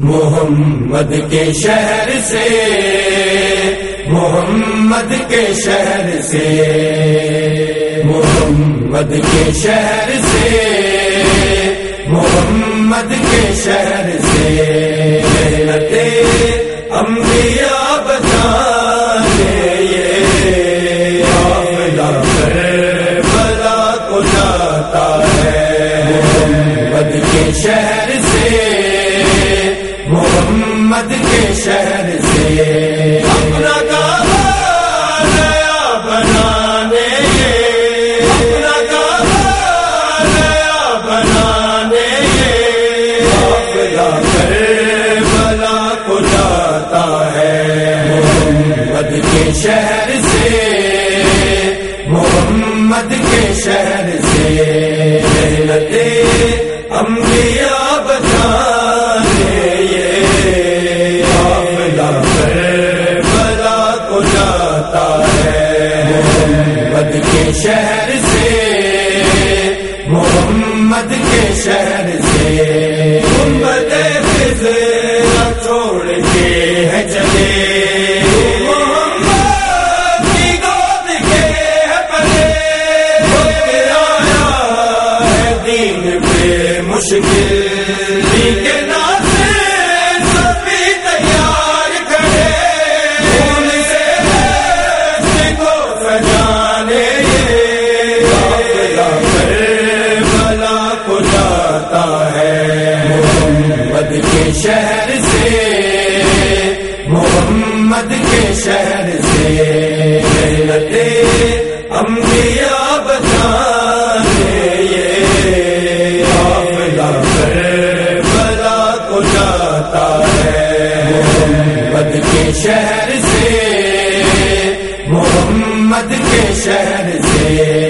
محمد کے شہر سے، محمد کے شہر سے، محمد کے شہر سے، محمد کے شہر سے انبیاء بچانے یہ حافظہ بلا کو جاتا ہے، محمد کے شہر شہر سے۔ اپنا کعبہ نیا بنانے۔ اپنا کعبہ نیا بنانے۔ حافظہ کربلا کو جاتا ہے۔ محمد کے شہر سے۔ محمد کے شہر سے۔ بچانے شہر سے، محمد کے شہر سے۔ گنبد فضل چھوڑ کے ہے چلے۔ محمد کی گود کے ہے پلے۔ انبیاء بچانے یہ حافظہ کربلا کو جاتا ہے۔ محمد کے شہر سے، محمد کے شہر سے۔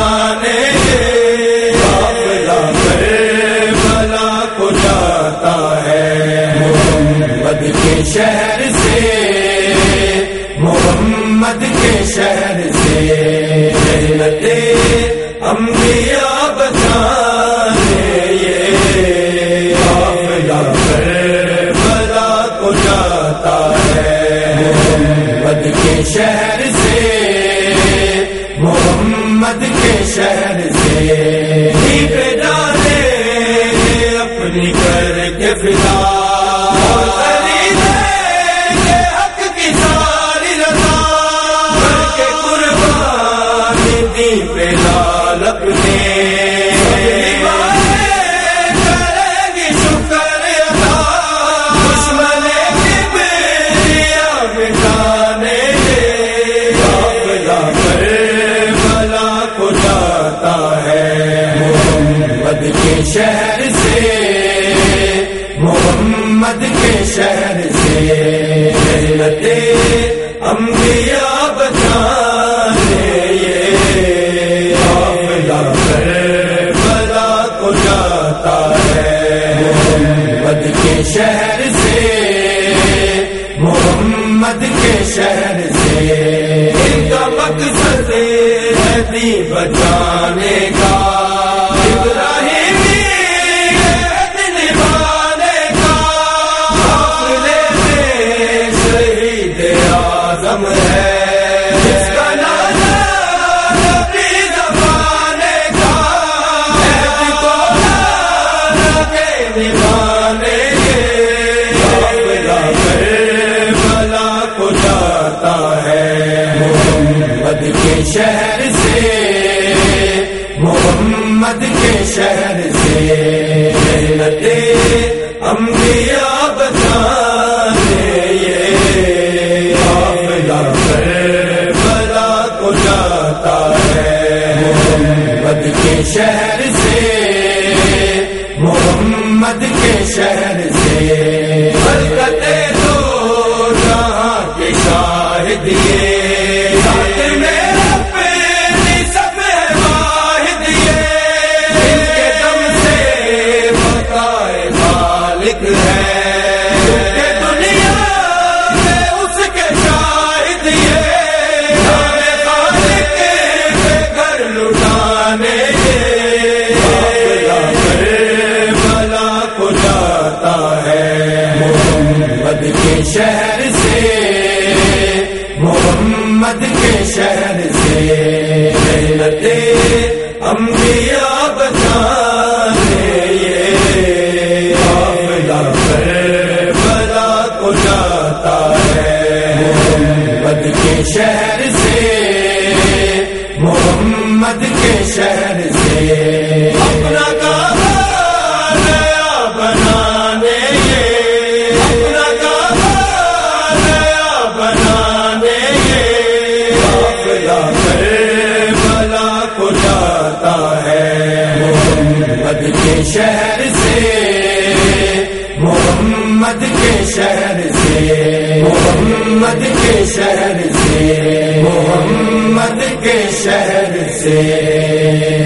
شہر سے، محمد کے شہر سے۔ انبیاء بچانے یہ کربلا کو جاتا ہے۔ محمد کے شہر سے، محمد کے شہر سے۔ پہ ڈالے اپنی کر کے فدا شہر سے، محمد کے شہر سے۔ انبیاء بچانے یہ کربلا کو جاتا ہے۔ محمد کے شہر سے، محمد کے شہر سے۔ ان کا مقصد ہے بچانے کا۔ کے شہر سے، محمد کے شہر سے۔ جنت انبیاء بتا دے یہ کو جاتا ہے۔ محمد کے شہر سے، محمد کے شہر سے۔ شہر سے، محمد کے شہر سے۔ جنتے انبیاء بچانے یہ کو جاتا ہے۔ محمد کے شہر سے، محمد کے شہر سے۔ قافلہ کربلا کو جاتا ہے۔ محمد کے شہر سے، محمد کے شہر سے، محمد کے شہر سے، محمد کے شہر سے۔